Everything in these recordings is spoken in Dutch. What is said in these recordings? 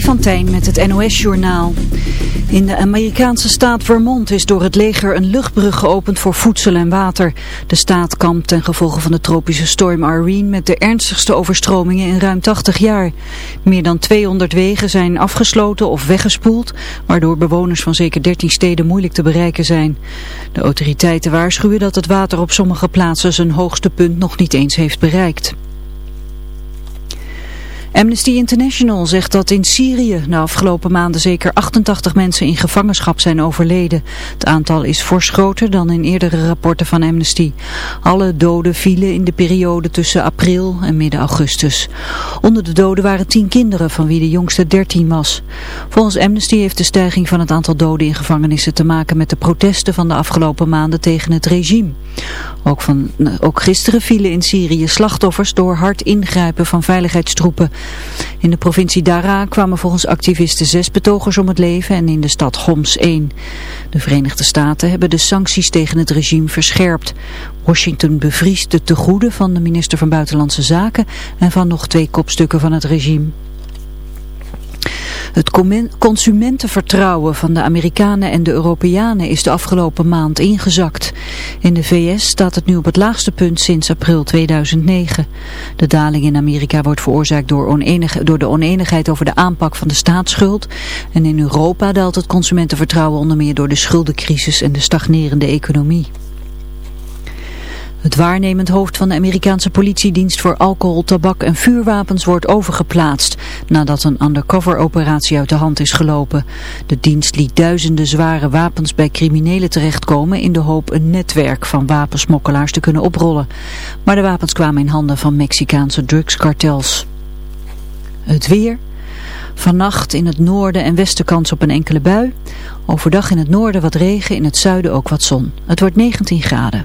Freddy met het NOS-journaal. In de Amerikaanse staat Vermont is door het leger een luchtbrug geopend voor voedsel en water. De staat kampt ten gevolge van de tropische storm Irene met de ernstigste overstromingen in ruim 80 jaar. Meer dan 200 wegen zijn afgesloten of weggespoeld, waardoor bewoners van zeker 13 steden moeilijk te bereiken zijn. De autoriteiten waarschuwen dat het water op sommige plaatsen zijn hoogste punt nog niet eens heeft bereikt. Amnesty International zegt dat in Syrië de afgelopen maanden zeker 88 mensen in gevangenschap zijn overleden. Het aantal is fors groter dan in eerdere rapporten van Amnesty. Alle doden vielen in de periode tussen april en midden augustus. Onder de doden waren 10 kinderen van wie de jongste 13 was. Volgens Amnesty heeft de stijging van het aantal doden in gevangenissen te maken met de protesten van de afgelopen maanden tegen het regime. Ook, van, ook gisteren vielen in Syrië slachtoffers door hard ingrijpen van veiligheidstroepen. In de provincie Dara kwamen volgens activisten zes betogers om het leven en in de stad Homs één. De Verenigde Staten hebben de sancties tegen het regime verscherpt. Washington bevriest de tegoeden van de minister van Buitenlandse Zaken en van nog twee kopstukken van het regime. Het consumentenvertrouwen van de Amerikanen en de Europeanen is de afgelopen maand ingezakt. In de VS staat het nu op het laagste punt sinds april 2009. De daling in Amerika wordt veroorzaakt door, door de oneenigheid over de aanpak van de staatsschuld. En in Europa daalt het consumentenvertrouwen onder meer door de schuldencrisis en de stagnerende economie. Het waarnemend hoofd van de Amerikaanse politiedienst voor alcohol, tabak en vuurwapens wordt overgeplaatst nadat een undercover operatie uit de hand is gelopen. De dienst liet duizenden zware wapens bij criminelen terechtkomen in de hoop een netwerk van wapensmokkelaars te kunnen oprollen. Maar de wapens kwamen in handen van Mexicaanse drugskartels. Het weer... Vannacht in het noorden en westen kans op een enkele bui. Overdag in het noorden wat regen, in het zuiden ook wat zon. Het wordt 19 graden.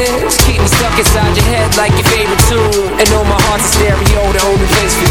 stuck inside your head like your favorite tune. And know my heart's a stereo, the only place for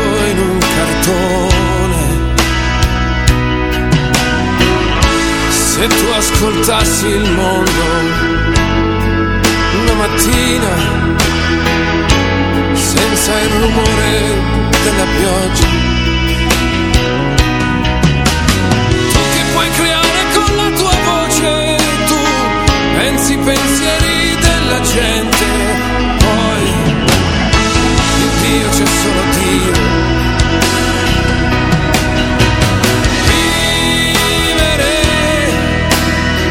Se tu ascoltassi il mondo una mattina senza il rumore della pioggia. Tu che puoi creare con la tua voce, tu pensi pensieri della gente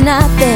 nothing.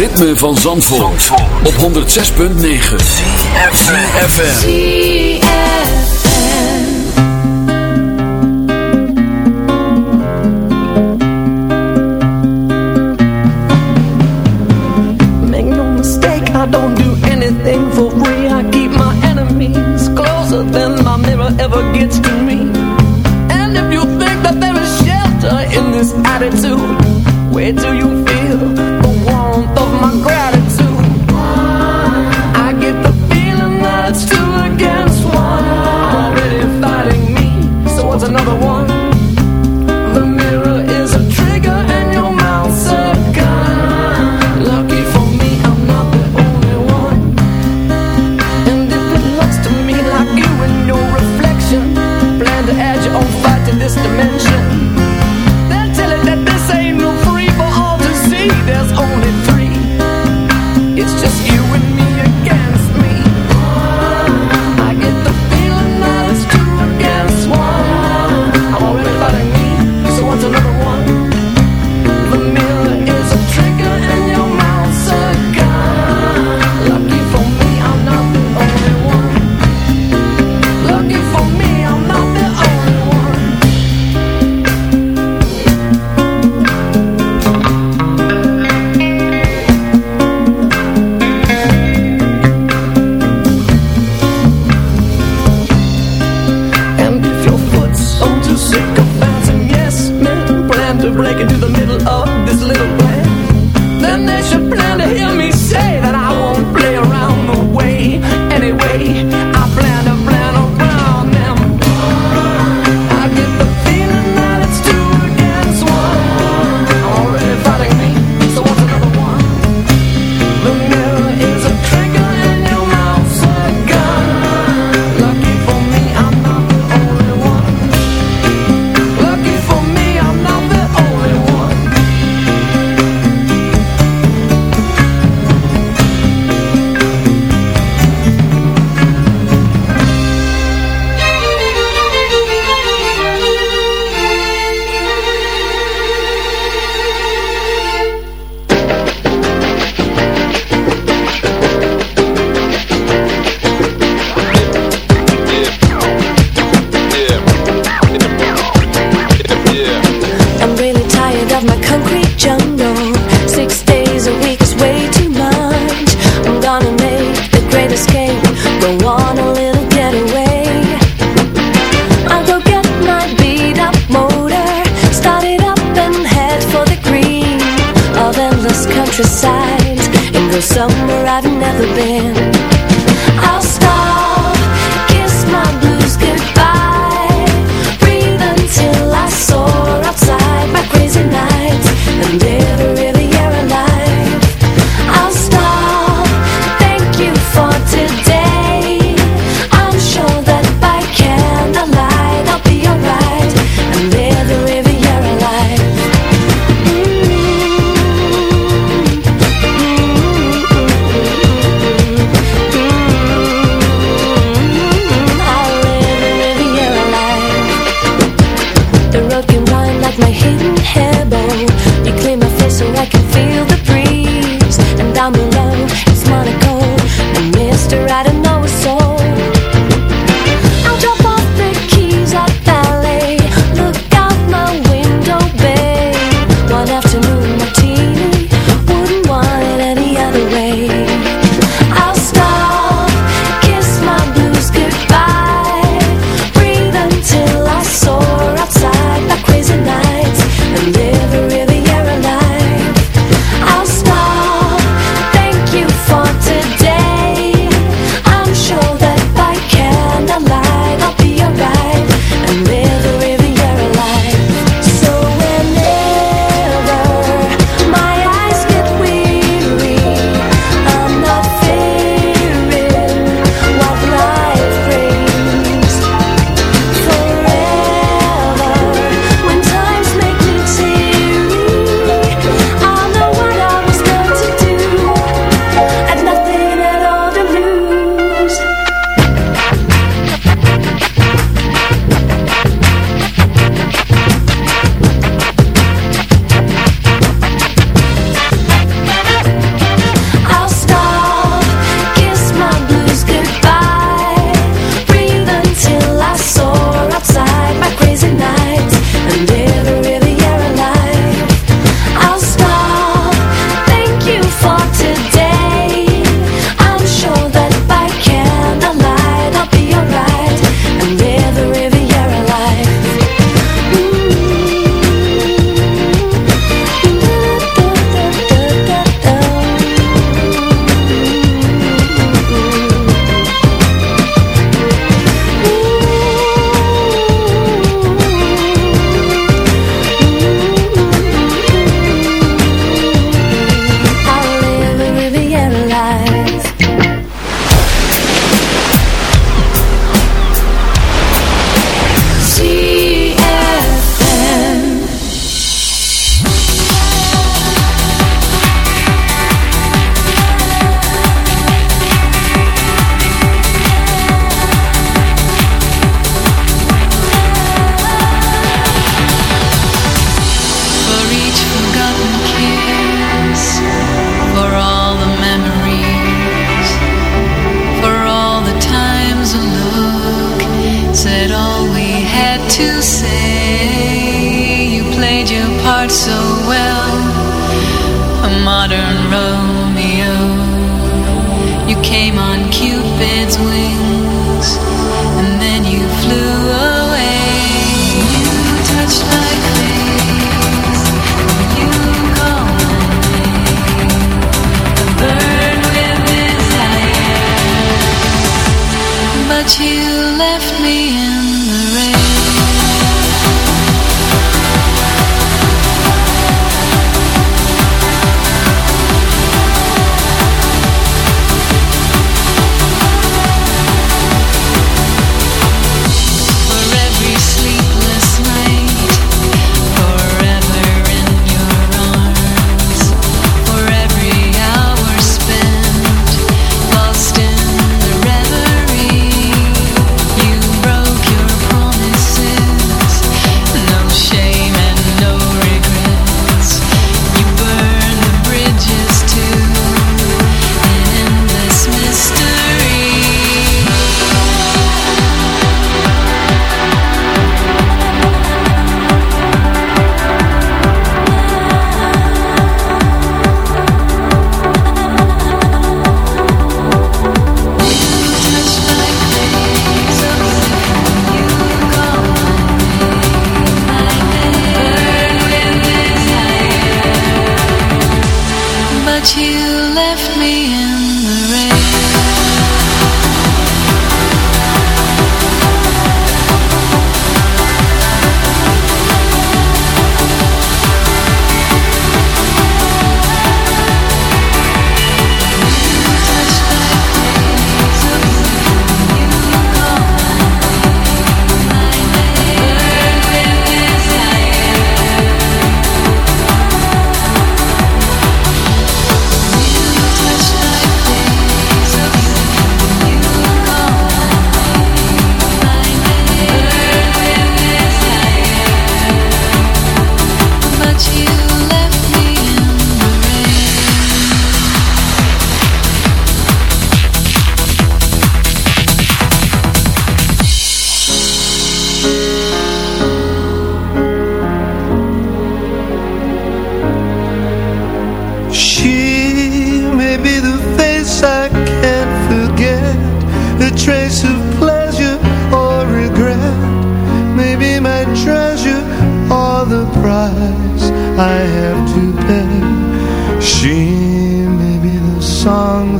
ritme van Zandvoort, op 106.9 CFFM Make no mistake, I don't do anything for free. I keep my enemies closer than my mirror ever gets to me. And if you think that there is shelter in this attitude plan to hear me.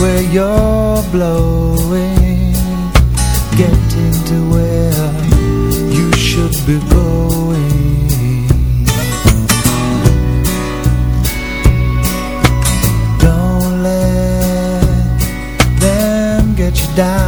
Where you're blowing, getting to where you should be going. Don't let them get you down,